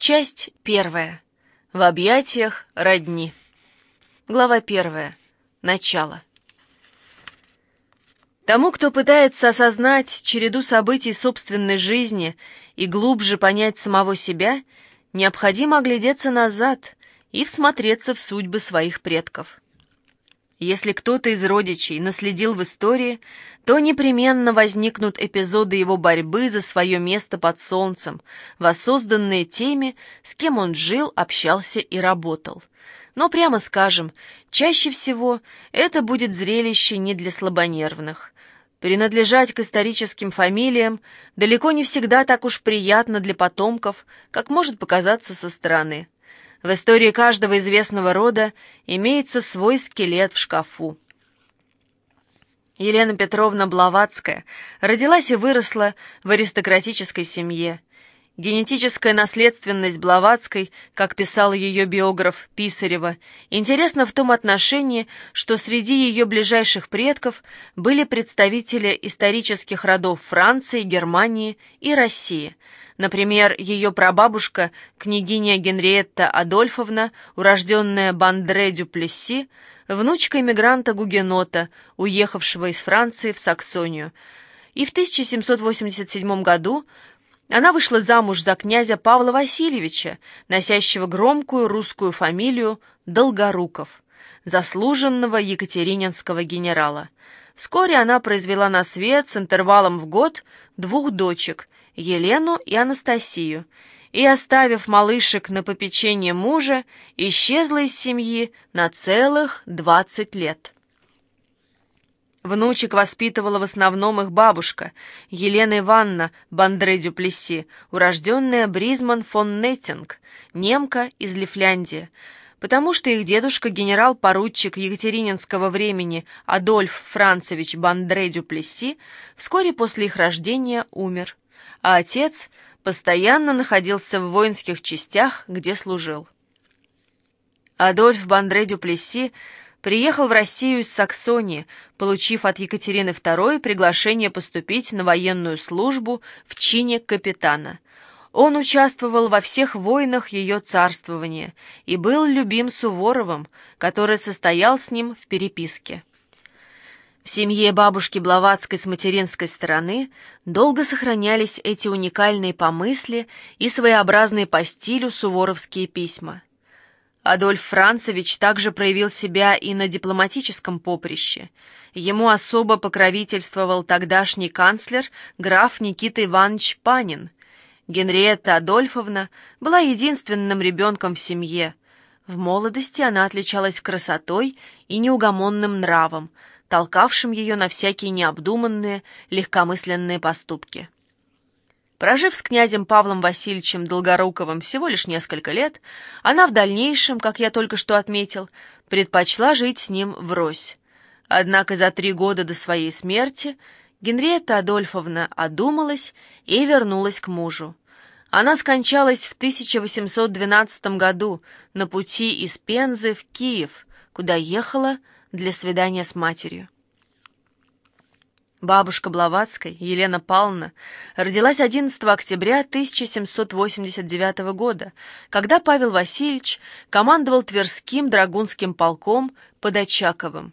Часть первая. В объятиях родни. Глава первая. Начало. Тому, кто пытается осознать череду событий собственной жизни и глубже понять самого себя, необходимо оглядеться назад и всмотреться в судьбы своих предков. Если кто-то из родичей наследил в истории, то непременно возникнут эпизоды его борьбы за свое место под солнцем, воссозданные теми, с кем он жил, общался и работал. Но, прямо скажем, чаще всего это будет зрелище не для слабонервных. Принадлежать к историческим фамилиям далеко не всегда так уж приятно для потомков, как может показаться со стороны. В истории каждого известного рода имеется свой скелет в шкафу. Елена Петровна Блаватская родилась и выросла в аристократической семье. Генетическая наследственность Блаватской, как писал ее биограф Писарева, интересна в том отношении, что среди ее ближайших предков были представители исторических родов Франции, Германии и России – Например, ее прабабушка, княгиня Генриетта Адольфовна, урожденная Бандре Дюплесси, внучка эмигранта-гугенота, уехавшего из Франции в Саксонию. И в 1787 году она вышла замуж за князя Павла Васильевича, носящего громкую русскую фамилию Долгоруков, заслуженного екатерининского генерала. Вскоре она произвела на свет с интервалом в год двух дочек – Елену и Анастасию, и, оставив малышек на попечение мужа, исчезла из семьи на целых двадцать лет. Внучек воспитывала в основном их бабушка, Елена Ивановна Бандре-Дюплесси, урожденная Бризман фон Неттинг, немка из Лифляндии, потому что их дедушка, генерал-поручик Екатерининского времени Адольф Францевич Бандре-Дюплесси, вскоре после их рождения умер а отец постоянно находился в воинских частях, где служил. Адольф Бандре Дюплесси приехал в Россию из Саксонии, получив от Екатерины II приглашение поступить на военную службу в чине капитана. Он участвовал во всех войнах ее царствования и был любим Суворовым, который состоял с ним в переписке. В семье бабушки Блаватской с материнской стороны долго сохранялись эти уникальные по мысли и своеобразные по стилю суворовские письма. Адольф Францевич также проявил себя и на дипломатическом поприще. Ему особо покровительствовал тогдашний канцлер граф Никита Иванович Панин. Генриетта Адольфовна была единственным ребенком в семье. В молодости она отличалась красотой и неугомонным нравом, толкавшим ее на всякие необдуманные, легкомысленные поступки. Прожив с князем Павлом Васильевичем Долгоруковым всего лишь несколько лет, она в дальнейшем, как я только что отметил, предпочла жить с ним врозь. Однако за три года до своей смерти Генриетта Адольфовна одумалась и вернулась к мужу. Она скончалась в 1812 году на пути из Пензы в Киев, куда ехала для свидания с матерью. Бабушка Блаватской, Елена Павловна, родилась 11 октября 1789 года, когда Павел Васильевич командовал Тверским драгунским полком под Очаковым.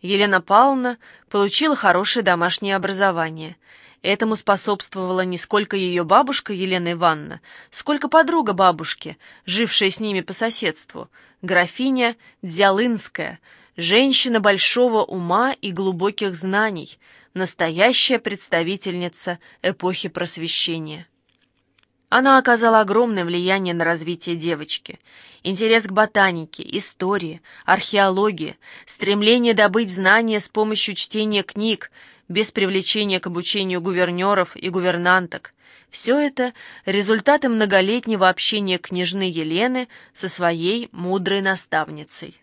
Елена Павловна получила хорошее домашнее образование. Этому способствовала не сколько ее бабушка Елена Ивановна, сколько подруга бабушки, жившая с ними по соседству, графиня Дзялынская – женщина большого ума и глубоких знаний, настоящая представительница эпохи просвещения. Она оказала огромное влияние на развитие девочки. Интерес к ботанике, истории, археологии, стремление добыть знания с помощью чтения книг, без привлечения к обучению гувернеров и гувернанток. Все это – результаты многолетнего общения княжны Елены со своей мудрой наставницей.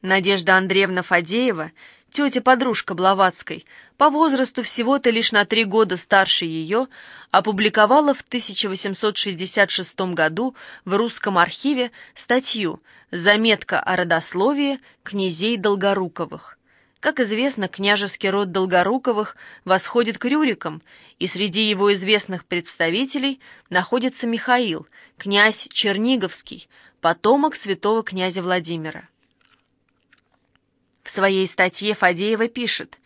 Надежда Андреевна Фадеева, тетя-подружка Блаватской, по возрасту всего-то лишь на три года старше ее, опубликовала в 1866 году в русском архиве статью «Заметка о родословии князей Долгоруковых». Как известно, княжеский род Долгоруковых восходит к Рюрикам, и среди его известных представителей находится Михаил, князь Черниговский, потомок святого князя Владимира. В своей статье Фадеева пишет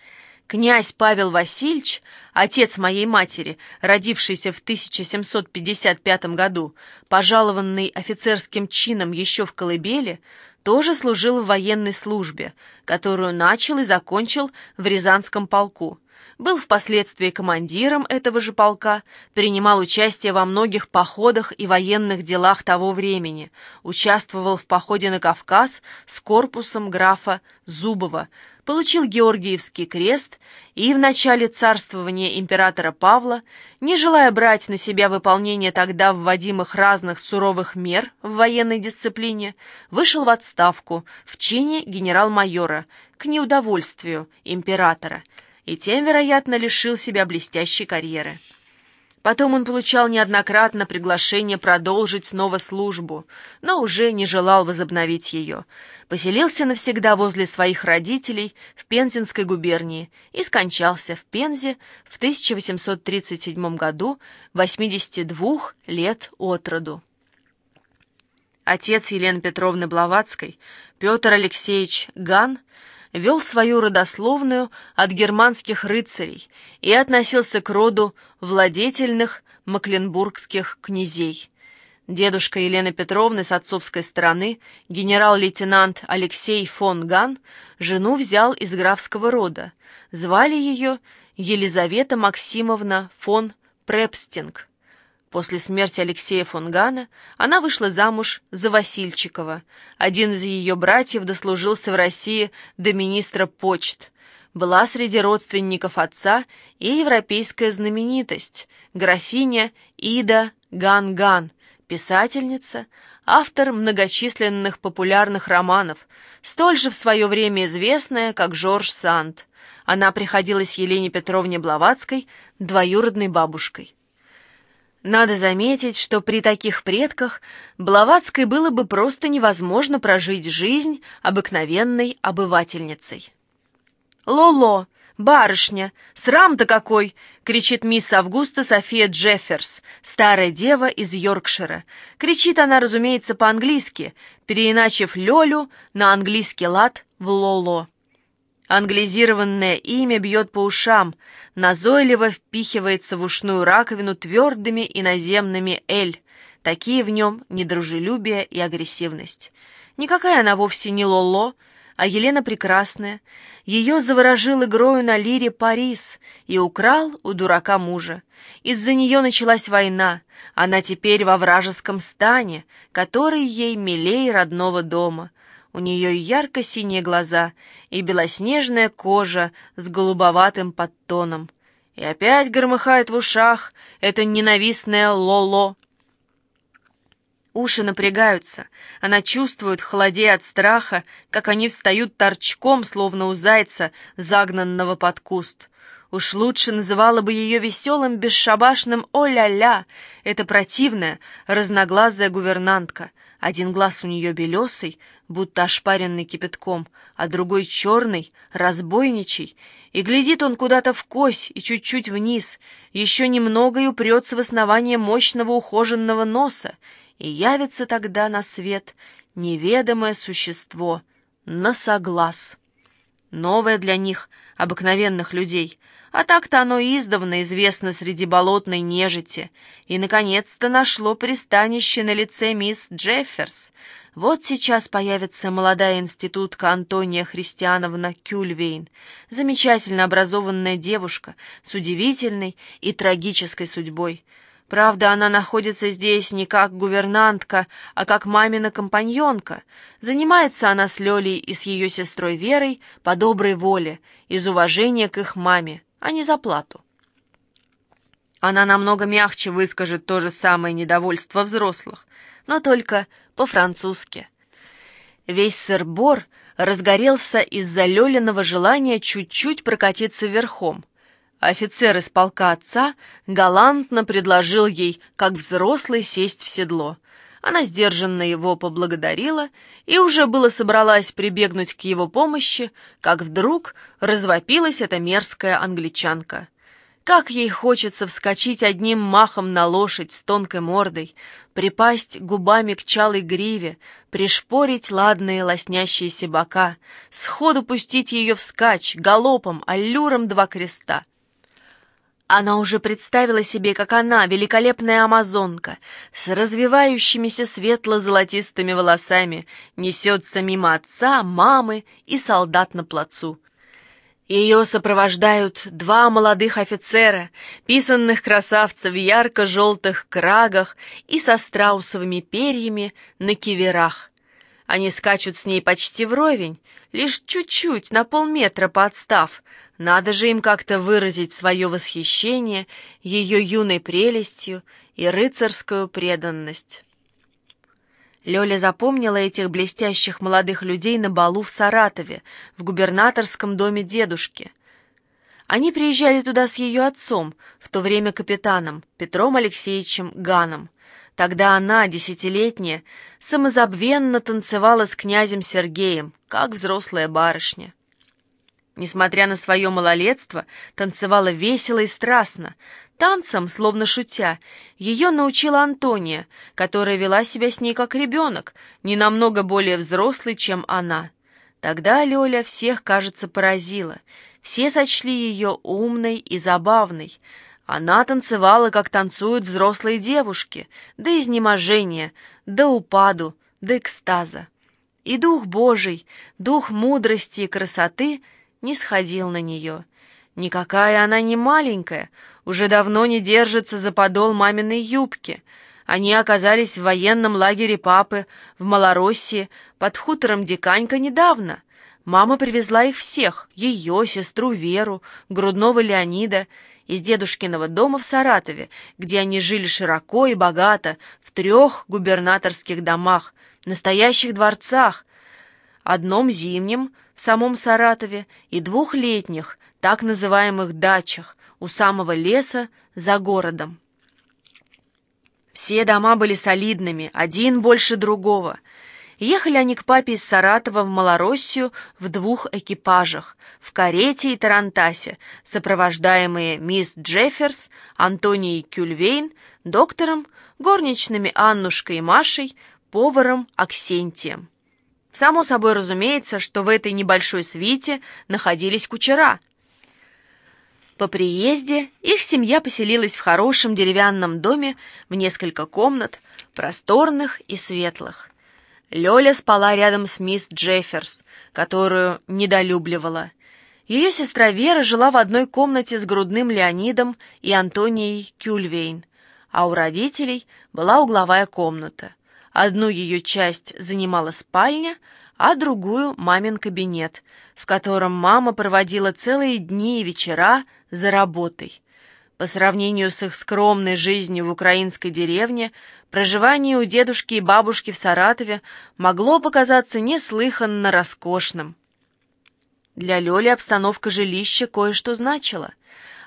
«Князь Павел Васильевич, отец моей матери, родившийся в 1755 году, пожалованный офицерским чином еще в Колыбели, тоже служил в военной службе, которую начал и закончил в Рязанском полку. Был впоследствии командиром этого же полка, принимал участие во многих походах и военных делах того времени, участвовал в походе на Кавказ с корпусом графа Зубова, получил Георгиевский крест и в начале царствования императора Павла, не желая брать на себя выполнение тогда вводимых разных суровых мер в военной дисциплине, вышел в отставку в чине генерал-майора к неудовольствию императора и тем, вероятно, лишил себя блестящей карьеры. Потом он получал неоднократно приглашение продолжить снова службу, но уже не желал возобновить ее. Поселился навсегда возле своих родителей в Пензенской губернии и скончался в Пензе в 1837 году, 82 лет от роду. Отец Елены Петровны Блаватской, Петр Алексеевич Ган, вел свою родословную от германских рыцарей и относился к роду владетельных макленбургских князей. Дедушка Елены Петровны с отцовской стороны, генерал-лейтенант Алексей фон Ган, жену взял из графского рода. Звали ее Елизавета Максимовна фон Препстинг. После смерти Алексея фон Гана она вышла замуж за Васильчикова. Один из ее братьев дослужился в России до министра почт. Была среди родственников отца и европейская знаменитость, графиня Ида Ган-Ган, писательница, автор многочисленных популярных романов, столь же в свое время известная, как Жорж Санд. Она приходилась Елене Петровне Блаватской двоюродной бабушкой. Надо заметить, что при таких предках Блаватской было бы просто невозможно прожить жизнь обыкновенной обывательницей. «Лоло! Барышня! Срам-то какой!» — кричит мисс Августа София Джефферс, старая дева из Йоркшира. Кричит она, разумеется, по-английски, переиначив «лёлю» на английский лад в «лоло». Англизированное имя бьет по ушам, назойливо впихивается в ушную раковину твердыми иноземными «эль». Такие в нем недружелюбие и агрессивность. Никакая она вовсе не Лоло, а Елена Прекрасная. Ее заворожил игрою на лире Парис и украл у дурака мужа. Из-за нее началась война. Она теперь во вражеском стане, который ей милей родного дома. У нее ярко-синие глаза и белоснежная кожа с голубоватым подтоном. И опять громыхает в ушах это ненавистное лоло. Уши напрягаются, она чувствует, холодея от страха, как они встают торчком, словно у зайца, загнанного под куст. Уж лучше называла бы ее веселым, бесшабашным «О-ля-ля!» Это противная, разноглазая гувернантка. Один глаз у нее белесый, будто ошпаренный кипятком, а другой черный, разбойничий, и глядит он куда-то в кось и чуть-чуть вниз, еще немного и упрется в основание мощного ухоженного носа, и явится тогда на свет неведомое существо, носоглаз. Новое для них, обыкновенных людей, а так-то оно издавна известно среди болотной нежити, и, наконец-то, нашло пристанище на лице мисс Джефферс — вот сейчас появится молодая институтка Антония Христиановна Кюльвейн, замечательно образованная девушка с удивительной и трагической судьбой. Правда, она находится здесь не как гувернантка, а как мамина компаньонка. Занимается она с Лёлей и с ее сестрой Верой по доброй воле, из уважения к их маме, а не за плату. Она намного мягче выскажет то же самое недовольство взрослых, но только по-французски. Весь сыр-бор разгорелся из-за Лёлиного желания чуть-чуть прокатиться верхом. Офицер из полка отца галантно предложил ей, как взрослый, сесть в седло. Она сдержанно его поблагодарила и уже было собралась прибегнуть к его помощи, как вдруг развопилась эта мерзкая англичанка. Как ей хочется вскочить одним махом на лошадь с тонкой мордой, припасть губами к чалой гриве, пришпорить ладные лоснящиеся бока, сходу пустить ее вскачь, галопом, аллюром два креста. Она уже представила себе, как она, великолепная амазонка, с развивающимися светло-золотистыми волосами, несется мимо отца, мамы и солдат на плацу. Ее сопровождают два молодых офицера, писанных красавцев в ярко-желтых крагах и со страусовыми перьями на киверах. Они скачут с ней почти вровень, лишь чуть-чуть, на полметра подстав. Надо же им как-то выразить свое восхищение ее юной прелестью и рыцарскую преданность. Лёля запомнила этих блестящих молодых людей на балу в Саратове, в губернаторском доме дедушки. Они приезжали туда с ее отцом, в то время капитаном, Петром Алексеевичем Ганом. Тогда она, десятилетняя, самозабвенно танцевала с князем Сергеем, как взрослая барышня. Несмотря на свое малолетство, танцевала весело и страстно, Танцам, словно шутя, ее научила Антония, которая вела себя с ней как ребенок, не намного более взрослый, чем она. Тогда Лёля всех, кажется, поразила. Все сочли ее умной и забавной. Она танцевала, как танцуют взрослые девушки, до изнеможения, до упаду, до экстаза. И дух Божий, дух мудрости и красоты не сходил на нее. Никакая она не маленькая, уже давно не держится за подол маминой юбки. Они оказались в военном лагере папы в Малороссии под хутором Диканька недавно. Мама привезла их всех, ее, сестру Веру, грудного Леонида, из дедушкиного дома в Саратове, где они жили широко и богато, в трех губернаторских домах, настоящих дворцах, одном зимнем в самом Саратове и двух летних, так называемых дачах, у самого леса за городом. Все дома были солидными, один больше другого. Ехали они к папе из Саратова в Малороссию в двух экипажах, в карете и тарантасе, сопровождаемые мисс Джефферс, Антонией Кюльвейн, доктором, горничными Аннушкой и Машей, поваром Аксентием. Само собой разумеется, что в этой небольшой свите находились кучера — по приезде их семья поселилась в хорошем деревянном доме в несколько комнат, просторных и светлых. Лёля спала рядом с мисс Джефферс, которую недолюбливала. Ее сестра Вера жила в одной комнате с грудным Леонидом и Антонией Кюльвейн, а у родителей была угловая комната. Одну ее часть занимала спальня, а другую — мамин кабинет, в котором мама проводила целые дни и вечера за работой. По сравнению с их скромной жизнью в украинской деревне, проживание у дедушки и бабушки в Саратове могло показаться неслыханно роскошным. Для Лёли обстановка жилища кое-что значила.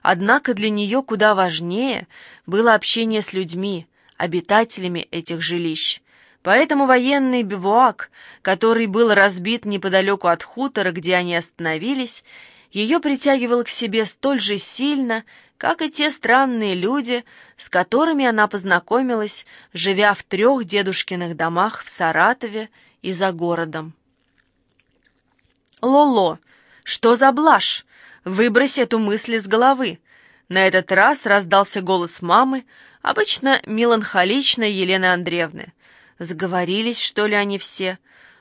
Однако для нее куда важнее было общение с людьми, обитателями этих жилищ. Поэтому военный бивуак, который был разбит неподалеку от хутора, где они остановились, ее притягивал к себе столь же сильно, как и те странные люди, с которыми она познакомилась, живя в трех дедушкиных домах в Саратове и за городом. «Лоло, что за блажь? Выбрось эту мысль из головы!» На этот раз раздался голос мамы, обычно меланхоличной Елены Андреевны. Сговорились, что ли, они все?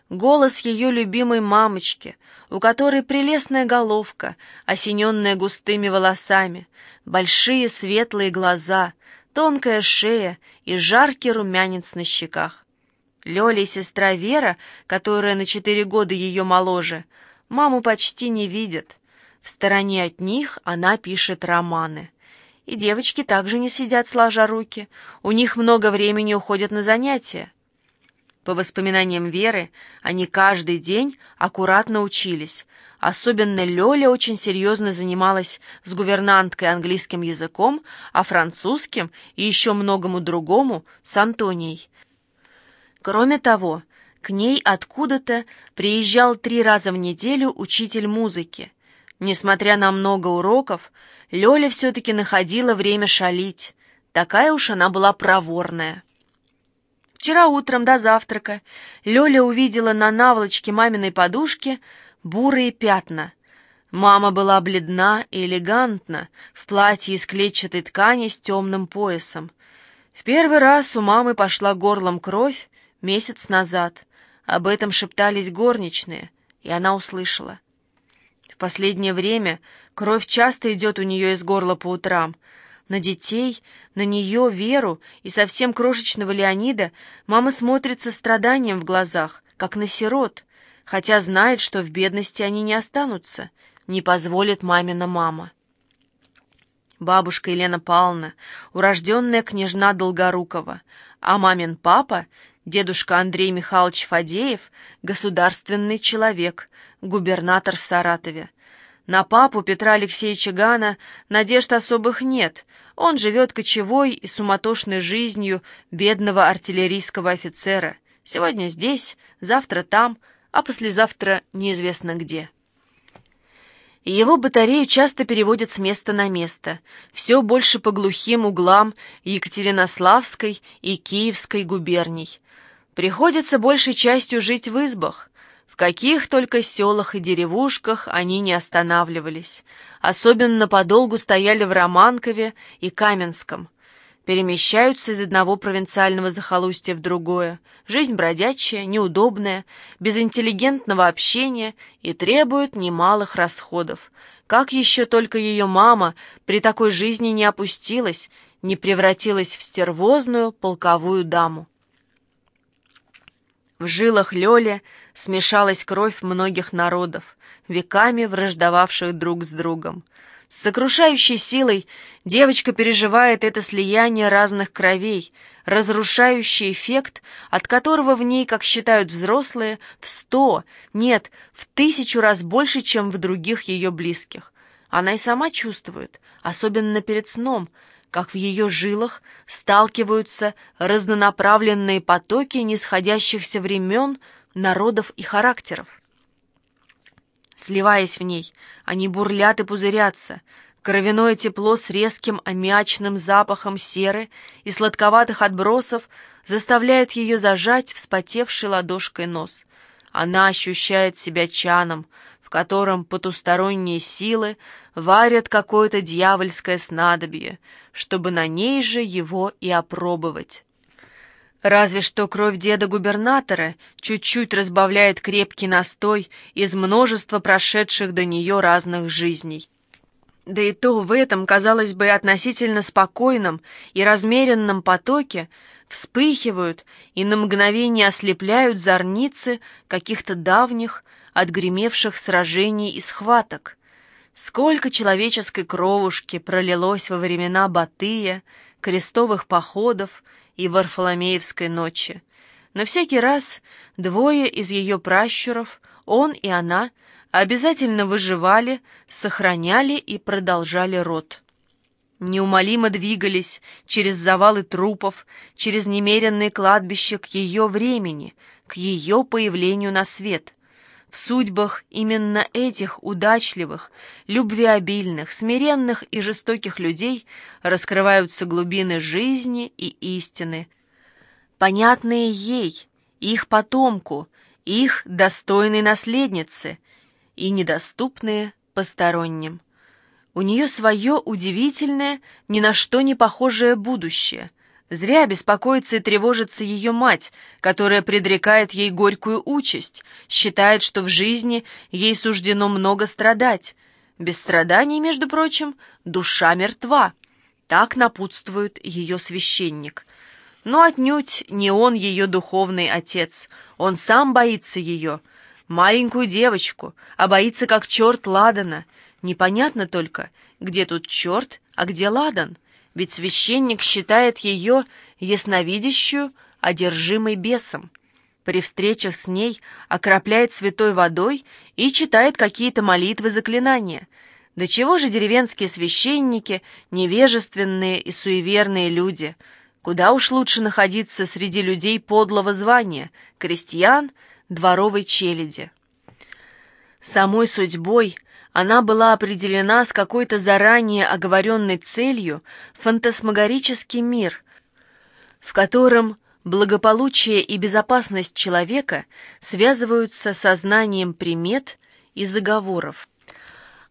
Голос ее любимой мамочки, у которой прелестная головка, осененная густыми волосами, большие светлые глаза, тонкая шея и жаркий румянец на щеках. Лёля и сестра Вера, которая на четыре года ее моложе, маму почти не видят. В стороне от них она пишет романы. И девочки также не сидят сложа руки, у них много времени уходит на занятия. По воспоминаниям Веры, они каждый день аккуратно учились. Особенно Лёля очень серьезно занималась с гувернанткой английским языком, а французским и еще многому другому с Антонией. Кроме того, к ней откуда-то приезжал три раза в неделю учитель музыки. Несмотря на много уроков, Лёля все-таки находила время шалить. Такая уж она была проворная. Вчера утром до завтрака Лёля увидела на наволочке маминой подушки бурые пятна. Мама была бледна и элегантна, в платье из клетчатой ткани с темным поясом. В первый раз у мамы пошла горлом кровь месяц назад. Об этом шептались горничные, и она услышала. В последнее время кровь часто идет у нее из горла по утрам. На детей, на нее, Веру и совсем крошечного Леонида мама смотрит со страданием в глазах, как на сирот, хотя знает, что в бедности они не останутся, не позволит мамина мама. Бабушка Елена Павловна, урожденная княжна Долгорукова, а мамин папа Дедушка Андрей Михайлович Фадеев — государственный человек, губернатор в Саратове. На папу Петра Алексеевича Гана надежд особых нет. Он живет кочевой и суматошной жизнью бедного артиллерийского офицера. Сегодня здесь, завтра там, а послезавтра неизвестно где. Его батарею часто переводят с места на место, все больше по глухим углам Екатеринославской и Киевской губерний. Приходится большей частью жить в избах. В каких только селах и деревушках они не останавливались. Особенно подолгу стояли в Романкове и Каменском. Перемещаются из одного провинциального захолустья в другое. Жизнь бродячая, неудобная, без интеллигентного общения и требует немалых расходов. Как еще только ее мама при такой жизни не опустилась, не превратилась в стервозную полковую даму. В жилах Лёли смешалась кровь многих народов, веками враждовавших друг с другом. С сокрушающей силой девочка переживает это слияние разных кровей, разрушающий эффект, от которого в ней, как считают взрослые, в сто, нет, в тысячу раз больше, чем в других ее близких. Она и сама чувствует, особенно перед сном, как в ее жилах сталкиваются разнонаправленные потоки нисходящихся времен, народов и характеров. Сливаясь в ней, они бурлят и пузырятся, кровяное тепло с резким аммиачным запахом серы и сладковатых отбросов заставляет ее зажать вспотевший ладошкой нос. Она ощущает себя чаном, котором потусторонние силы варят какое-то дьявольское снадобье, чтобы на ней же его и опробовать. Разве что кровь деда-губернатора чуть-чуть разбавляет крепкий настой из множества прошедших до нее разных жизней. Да и то в этом, казалось бы, относительно спокойном и размеренном потоке вспыхивают и на мгновение ослепляют зорницы каких-то давних, отгремевших сражений и схваток, Сколько человеческой кровушки пролилось во времена Батыя, крестовых походов и Варфоломеевской ночи. Но всякий раз двое из ее пращуров, он и она, обязательно выживали, сохраняли и продолжали род. Неумолимо двигались через завалы трупов, через немеренные кладбища к ее времени, к ее появлению на свет — в судьбах именно этих удачливых, любвеобильных, смиренных и жестоких людей раскрываются глубины жизни и истины, понятные ей, их потомку, их достойной наследнице и недоступные посторонним. У нее свое удивительное, ни на что не похожее будущее – Зря беспокоится и тревожится ее мать, которая предрекает ей горькую участь, считает, что в жизни ей суждено много страдать. Без страданий, между прочим, душа мертва. Так напутствует ее священник. Но отнюдь не он ее духовный отец. Он сам боится ее, маленькую девочку, а боится как черт Ладана. Непонятно только, где тут черт, а где Ладан ведь священник считает ее ясновидящую, одержимой бесом. При встречах с ней окропляет святой водой и читает какие-то молитвы заклинания. До чего же деревенские священники, невежественные и суеверные люди? Куда уж лучше находиться среди людей подлого звания, крестьян, дворовой челяди. Самой судьбой она была определена с какой-то заранее оговоренной целью фантасмагорический мир, в котором благополучие и безопасность человека связываются со знанием примет и заговоров.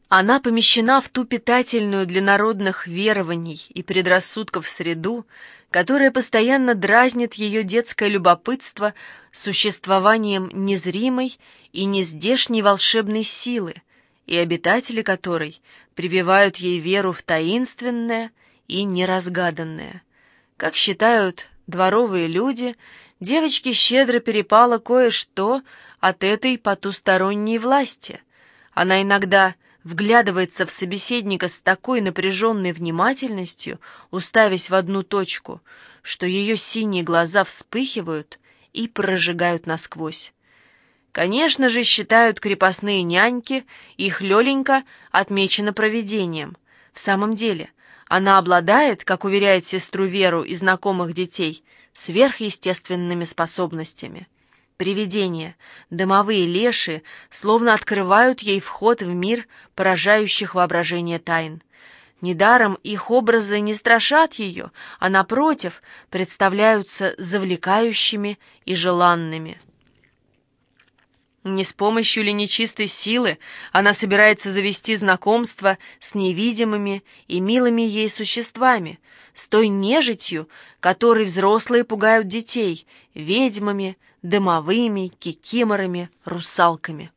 Она помещена в ту питательную для народных верований и предрассудков среду, которая постоянно дразнит ее детское любопытство существованием незримой и нездешней волшебной силы, и обитатели которой прививают ей веру в таинственное и неразгаданное. Как считают дворовые люди, девочке щедро перепало кое-что от этой потусторонней власти. Она иногда вглядывается в собеседника с такой напряженной внимательностью, уставясь в одну точку, что ее синие глаза вспыхивают и прожигают насквозь. Конечно же, считают крепостные няньки, их Лёленька отмечена провидением. В самом деле, она обладает, как уверяет сестру Веру и знакомых детей, сверхъестественными способностями. Привидения, дымовые леши словно открывают ей вход в мир поражающих воображение тайн. Недаром их образы не страшат ее, а, напротив, представляются завлекающими и желанными. Не с помощью ли нечистой силы она собирается завести знакомство с невидимыми и милыми ей существами, с той нежитью, которой взрослые пугают детей, ведьмами, дымовыми, кикиморами, русалками.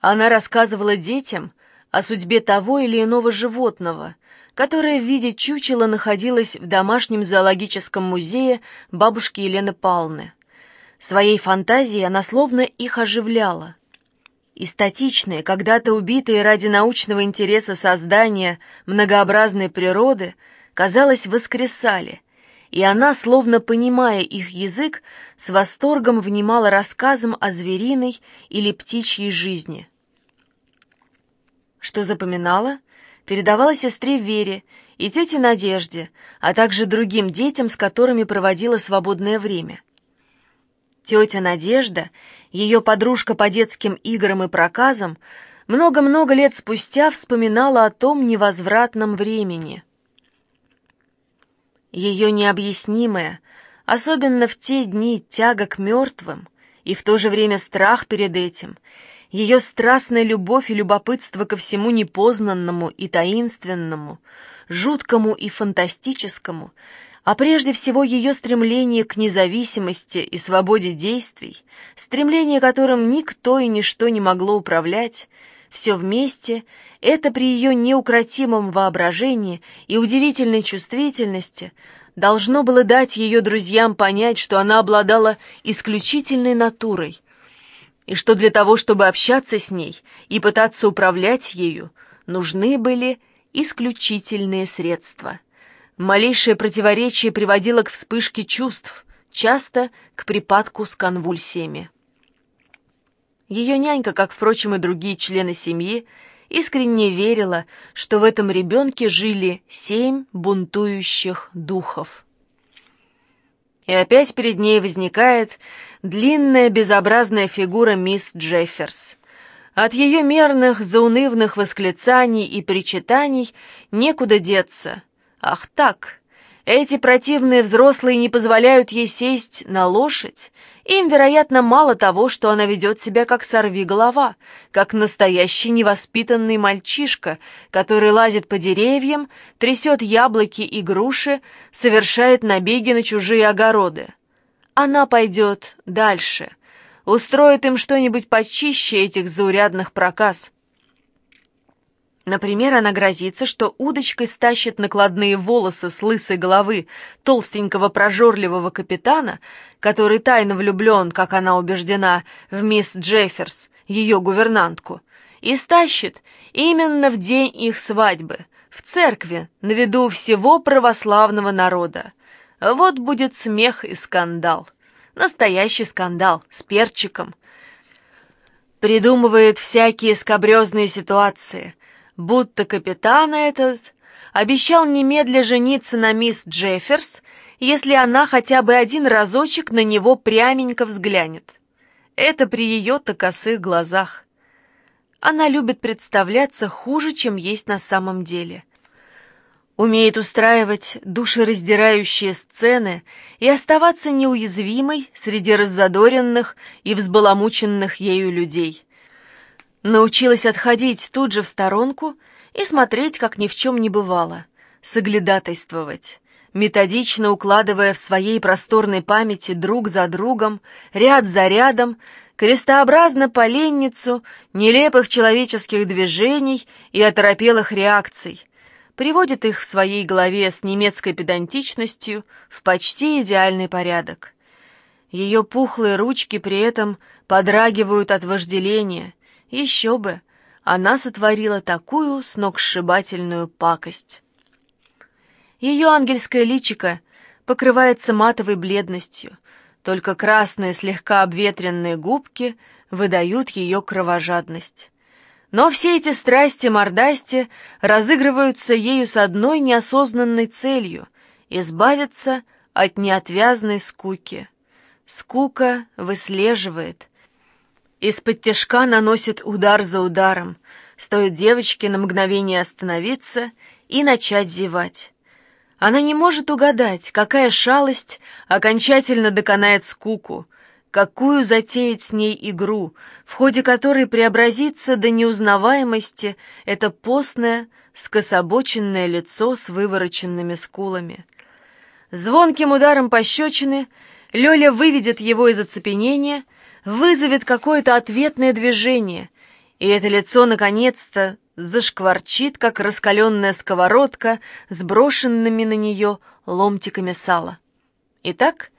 Она рассказывала детям о судьбе того или иного животного, которое в виде чучела находилось в домашнем зоологическом музее бабушки Елены Палны. Своей фантазией она словно их оживляла. И статичные, когда-то убитые ради научного интереса создания многообразной природы, казалось, воскресали — и она, словно понимая их язык, с восторгом внимала рассказам о звериной или птичьей жизни. Что запоминала, передавала сестре Вере и тете Надежде, а также другим детям, с которыми проводила свободное время. Тетя Надежда, ее подружка по детским играм и проказам, много-много лет спустя вспоминала о том невозвратном времени — ее необъяснимая, особенно в те дни тяга к мертвым и в то же время страх перед этим, ее страстная любовь и любопытство ко всему непознанному и таинственному, жуткому и фантастическому, а прежде всего ее стремление к независимости и свободе действий, стремление которым никто и ничто не могло управлять, все вместе — это при ее неукротимом воображении и удивительной чувствительности должно было дать ее друзьям понять, что она обладала исключительной натурой, и что для того, чтобы общаться с ней и пытаться управлять ею, нужны были исключительные средства. Малейшее противоречие приводило к вспышке чувств, часто к припадку с конвульсиями. Ее нянька, как, впрочем, и другие члены семьи, искренне верила, что в этом ребенке жили семь бунтующих духов. И опять перед ней возникает длинная безобразная фигура мисс Джефферс. От ее мерных, заунывных восклицаний и причитаний некуда деться. Ах так, эти противные взрослые не позволяют ей сесть на лошадь. Им, вероятно, мало того, что она ведет себя как сорвиголова, как настоящий невоспитанный мальчишка, который лазит по деревьям, трясет яблоки и груши, совершает набеги на чужие огороды. Она пойдет дальше, устроит им что-нибудь почище этих заурядных проказ. Например, она грозится, что удочкой стащит накладные волосы с лысой головы толстенького прожорливого капитана, который тайно влюблен, как она убеждена, в мисс Джефферс, ее гувернантку, и стащит именно в день их свадьбы, в церкви, на виду всего православного народа. Вот будет смех и скандал. Настоящий скандал с перчиком. Придумывает всякие скабрезные ситуации — будто капитан этот обещал немедля жениться на мисс Джефферс если она хотя бы один разочек на него пряменько взглянет. Это при ее-то косых глазах. Она любит представляться хуже, чем есть на самом деле. Умеет устраивать душераздирающие сцены и оставаться неуязвимой среди раззадоренных и взбаламученных ею людей. Научилась отходить тут же в сторонку и смотреть, как ни в чем не бывало, соглядатайствовать, методично укладывая в своей просторной памяти друг за другом, ряд за рядом, крестообразно поленницу нелепых человеческих движений и оторопелых реакций, приводит их в своей голове с немецкой педантичностью в почти идеальный порядок. Ее пухлые ручки при этом подрагивают от вожделения. Еще бы, она сотворила такую сногсшибательную пакость. Ее ангельское личико покрывается матовой бледностью, только красные слегка обветренные губки выдают ее кровожадность. Но все эти страсти-мордасти разыгрываются ею с одной неосознанной целью — избавиться от неотвязной скуки. Скука выслеживает. Из-под тяжка наносит удар за ударом. Стоит девочке на мгновение остановиться и начать зевать. Она не может угадать, какая шалость окончательно доконает скуку, какую затеять с ней игру, в ходе которой преобразится до неузнаваемости это постное, скособоченное лицо с вывороченными скулами. Звонким ударом пощечины Лёля выведет его из оцепенения, вызовет какое-то ответное движение, и это лицо наконец-то зашкварчит, как раскаленная сковородка с брошенными на нее ломтиками сала. Итак,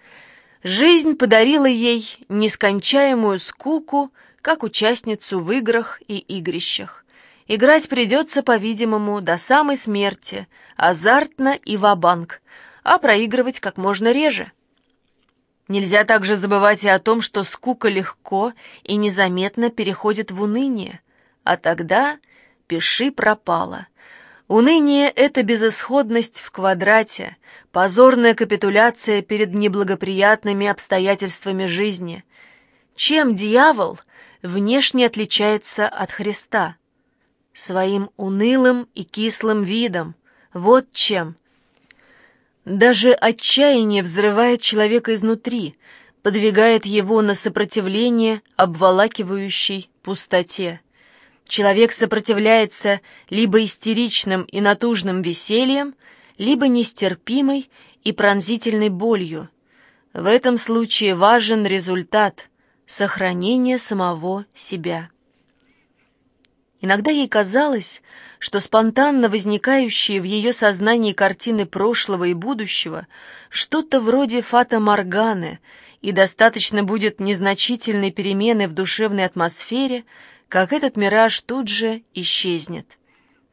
жизнь подарила ей нескончаемую скуку, как участницу в играх и игрищах. Играть придется, по-видимому, до самой смерти, азартно и ва-банк, а проигрывать как можно реже. Нельзя также забывать и о том, что скука легко и незаметно переходит в уныние, а тогда пиши пропало. Уныние — это безысходность в квадрате, позорная капитуляция перед неблагоприятными обстоятельствами жизни. Чем дьявол внешне отличается от Христа? Своим унылым и кислым видом. Вот чем. Даже отчаяние взрывает человека изнутри, подвигает его на сопротивление обволакивающей пустоте. Человек сопротивляется либо истеричным и натужным весельем, либо нестерпимой и пронзительной болью. В этом случае важен результат — сохранение самого себя. Иногда ей казалось, что спонтанно возникающие в ее сознании картины прошлого и будущего что-то вроде фата Морганы, и достаточно будет незначительной перемены в душевной атмосфере — как этот мираж тут же исчезнет.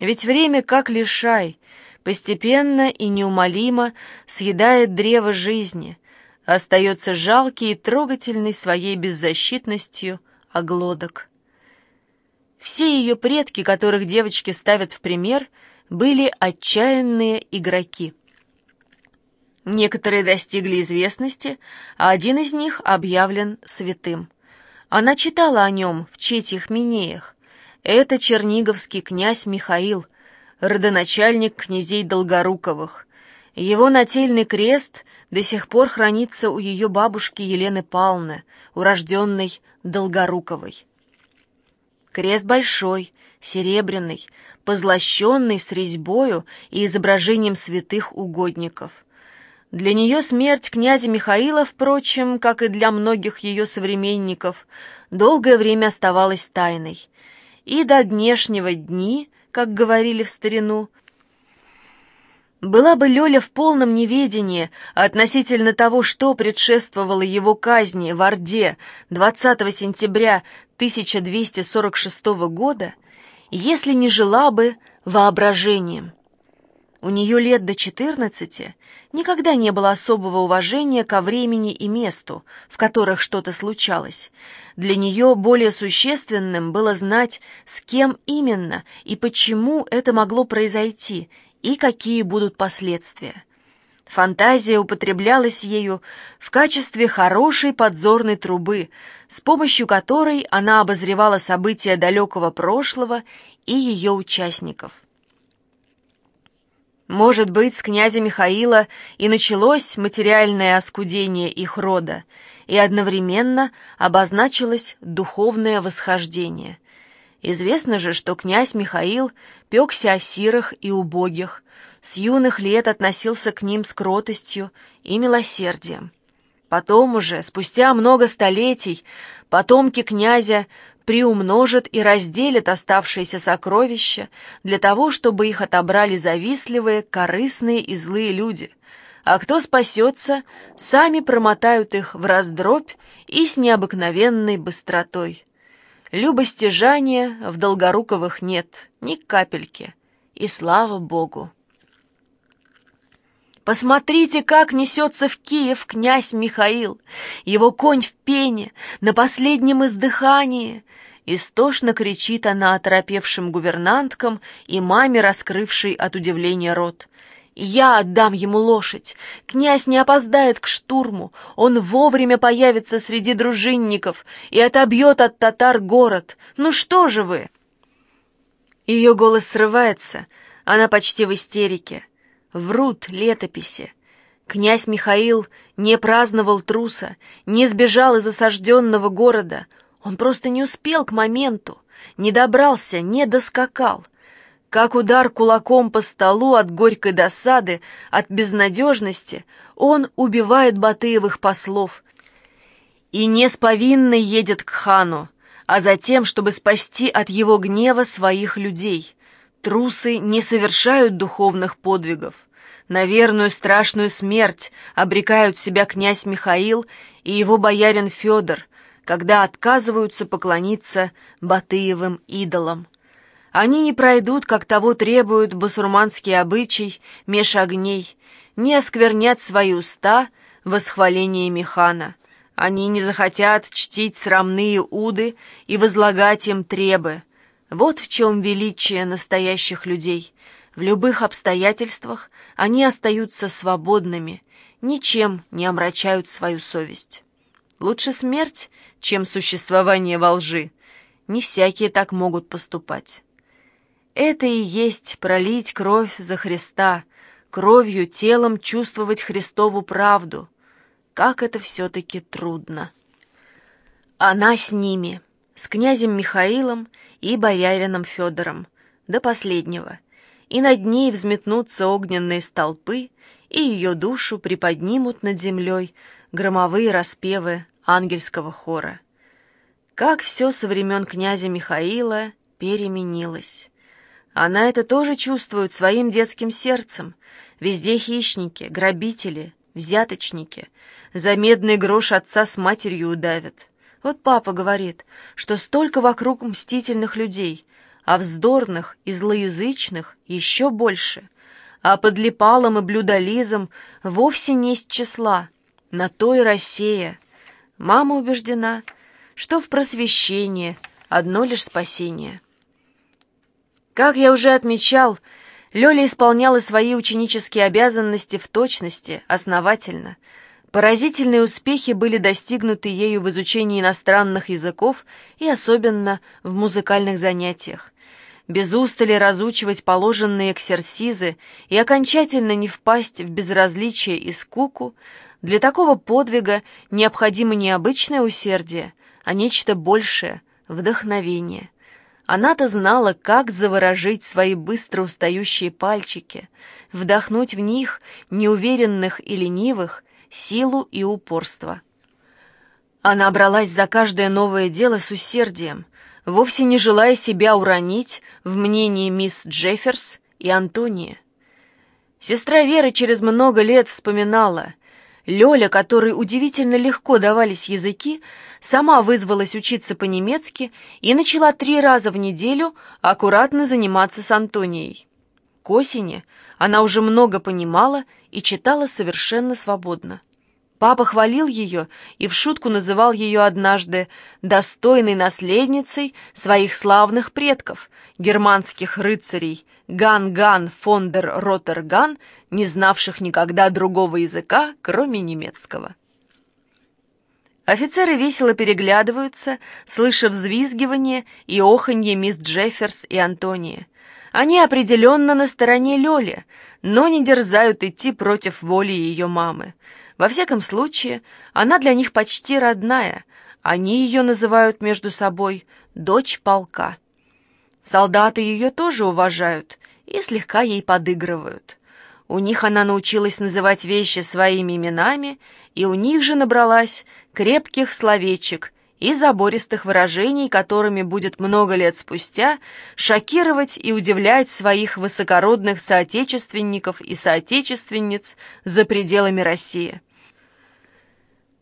Ведь время, как лишай, постепенно и неумолимо съедает древо жизни, остается жалкий и трогательный своей беззащитностью оглодок. Все ее предки, которых девочки ставят в пример, были отчаянные игроки. Некоторые достигли известности, а один из них объявлен святым. Она читала о нем в Четьих Минеях. Это черниговский князь Михаил, родоначальник князей Долгоруковых. Его нательный крест до сих пор хранится у ее бабушки Елены Павловны, урожденной Долгоруковой. Крест большой, серебряный, позлощенный с резьбою и изображением святых угодников — для нее смерть князя Михаила, впрочем, как и для многих ее современников, долгое время оставалась тайной. И до днешнего дни, как говорили в старину, была бы Лёля в полном неведении относительно того, что предшествовало его казни в Орде 20 сентября 1246 года, если не жила бы воображением. У нее лет до четырнадцати никогда не было особого уважения ко времени и месту, в которых что-то случалось. Для нее более существенным было знать, с кем именно и почему это могло произойти, и какие будут последствия. Фантазия употреблялась ею в качестве хорошей подзорной трубы, с помощью которой она обозревала события далекого прошлого и ее участников. Может быть, с князя Михаила и началось материальное оскудение их рода, и одновременно обозначилось духовное восхождение. Известно же, что князь Михаил пекся о сирых и убогих, с юных лет относился к ним с кротостью и милосердием. Потом уже, спустя много столетий, потомки князя приумножат и разделят оставшиеся сокровища для того, чтобы их отобрали завистливые, корыстные и злые люди. А кто спасется, сами промотают их в раздробь и с необыкновенной быстротой. Любостяжания в Долгоруковых нет, ни капельки, и слава Богу. Посмотрите, как несется в Киев князь Михаил. Его конь в пене, на последнем издыхании. Истошно кричит она оторопевшим гувернанткам и маме, раскрывшей от удивления рот. «Я отдам ему лошадь. Князь не опоздает к штурму. Он вовремя появится среди дружинников и отобьет от татар город. Ну что же вы?» Ее голос срывается. Она почти в истерике. Врут летописи. Князь Михаил не праздновал труса, не сбежал из осажденного города. Он просто не успел к моменту, не добрался, не доскакал. Как удар кулаком по столу от горькой досады, от безнадежности, он убивает Батыевых послов. И не с повинной едет к хану, а затем, чтобы спасти от его гнева своих людей. Трусы не совершают духовных подвигов. На верную страшную смерть обрекают себя князь Михаил и его боярин Федор, когда отказываются поклониться Батыевым идолам. Они не пройдут, как того требуют басурманский обычай, меж огней, не осквернят свои уста восхвалениями хана. Они не захотят чтить срамные уды и возлагать им требы. Вот в чем величие настоящих людей. В любых обстоятельствах они остаются свободными, ничем не омрачают свою совесть. Лучше смерть, чем существование во лжи. Не всякие так могут поступать. Это и есть пролить кровь за Христа, кровью, телом чувствовать Христову правду. Как это все-таки трудно. Она с ними, с князем Михаилом и боярином Федором, до последнего. И над ней взметнутся огненные столпы, и ее душу приподнимут над землей громовые распевы ангельского хора. Как все со времен князя Михаила переменилось. Она это тоже чувствует своим детским сердцем. Везде хищники, грабители, взяточники. За медный грош отца с матерью удавят. Вот папа говорит, что столько вокруг мстительных людей, а вздорных и злоязычных еще больше. А под липалом и блюдолизом вовсе не из числа. На то и Россия. Мама убеждена, что в просвещении одно лишь спасение. Как я уже отмечал, Лёля исполняла свои ученические обязанности в точности, основательно – Поразительные успехи были достигнуты ею в изучении иностранных языков и особенно в музыкальных занятиях. Без устали разучивать положенные эксерсизы и окончательно не впасть в безразличие и скуку, для такого подвига необходимо не обычное усердие, а нечто большее — вдохновение. Она-то знала, как заворожить свои быстро устающие пальчики, вдохнуть в них, неуверенных и ленивых, силу и упорство. Она бралась за каждое новое дело с усердием, вовсе не желая себя уронить в мнении мисс Джефферс и Антония. Сестра Вера через много лет вспоминала, Лёля, которой удивительно легко давались языки, сама вызвалась учиться по-немецки и начала три раза в неделю аккуратно заниматься с Антонией. К осени она уже много понимала и читала совершенно свободно. Папа хвалил ее и в шутку называл ее однажды достойной наследницей своих славных предков, германских рыцарей Ган-Ган фон дер Роттерган, не знавших никогда другого языка, кроме немецкого. Офицеры весело переглядываются, слыша взвизгивание и оханье мисс Джефферс и Антония. Они определенно на стороне Лёли, но не дерзают идти против воли ее мамы. Во всяком случае, она для них почти родная. Они ее называют между собой «дочь полка». Солдаты ее тоже уважают и слегка ей подыгрывают. У них она научилась называть вещи своими именами, и у них же набралась крепких словечек и забористых выражений, которыми будет много лет спустя шокировать и удивлять своих высокородных соотечественников и соотечественниц за пределами России.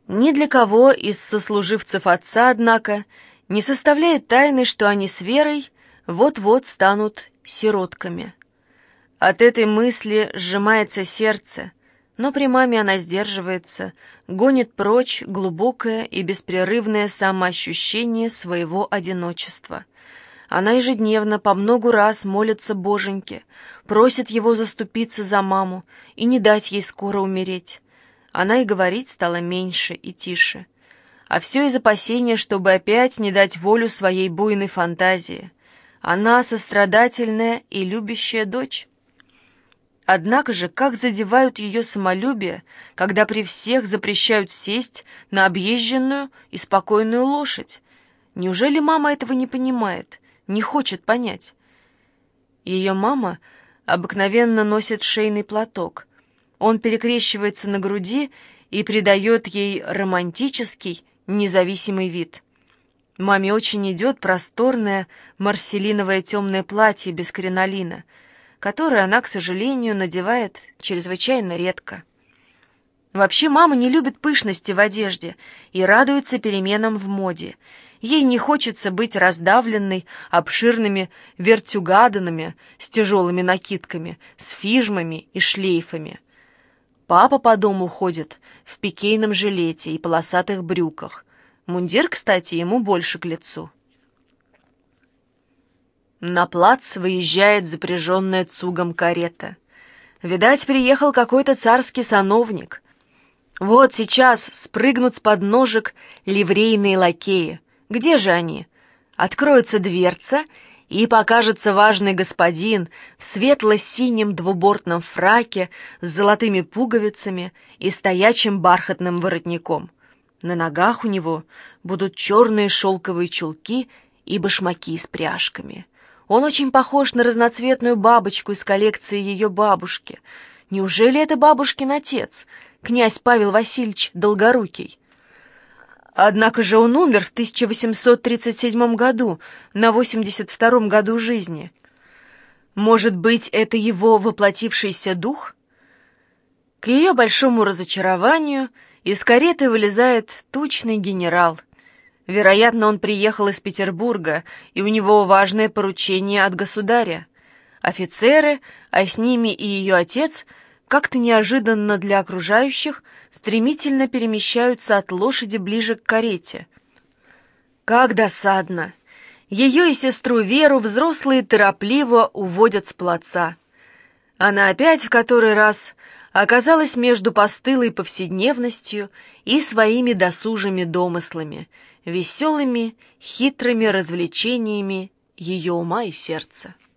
Ни для кого из сослуживцев отца, однако, не составляет тайны, что они с Верой вот-вот станут сиротками. От этой мысли сжимается сердце, но при маме она сдерживается, гонит прочь глубокое и беспрерывное самоощущение своего одиночества. Она ежедневно по многу раз молится Боженьке, просит его заступиться за маму и не дать ей скоро умереть. Она и говорить стала меньше и тише. А все из опасения, чтобы опять не дать волю своей буйной фантазии. Она сострадательная и любящая дочь. Однако же, как задевают ее самолюбие, когда при всех запрещают сесть на объезженную и спокойную лошадь? Неужели мама этого не понимает, не хочет понять? Ее мама обыкновенно носит шейный платок. Он перекрещивается на груди и придает ей романтический, независимый вид. Маме очень идет просторное марселиновое темное платье без кринолина — которое она, к сожалению, надевает чрезвычайно редко. Вообще мама не любит пышности в одежде и радуется переменам в моде. Ей не хочется быть раздавленной обширными вертюгаданами с тяжелыми накидками, с фижмами и шлейфами. Папа по дому ходит в пикейном жилете и полосатых брюках. Мундир, кстати, ему больше к лицу. На плац выезжает запряженная цугом карета. Видать, приехал какой-то царский сановник. Вот сейчас спрыгнут с подножек ливрейные лакеи. Где же они? Откроется дверца, и покажется важный господин в светло-синем двубортном фраке с золотыми пуговицами и стоячим бархатным воротником. На ногах у него будут черные шелковые чулки и башмаки с пряжками. Он очень похож на разноцветную бабочку из коллекции ее бабушки. Неужели это бабушкин отец, князь Павел Васильевич Долгорукий? Однако же он умер в 1837 году, на 82-м году жизни. Может быть, это его воплотившийся дух? К ее большому разочарованию из кареты вылезает тучный генерал — Вероятно, он приехал из Петербурга, и у него важное поручение от государя. Офицеры, а с ними и ее отец, как-то неожиданно для окружающих, стремительно перемещаются от лошади ближе к карете. Как досадно! Ее и сестру Веру взрослые торопливо уводят с плаца. Она опять в который раз оказалась между постылой повседневностью и своими досужими домыслами — веселыми, хитрыми развлечениями ее ума и сердца.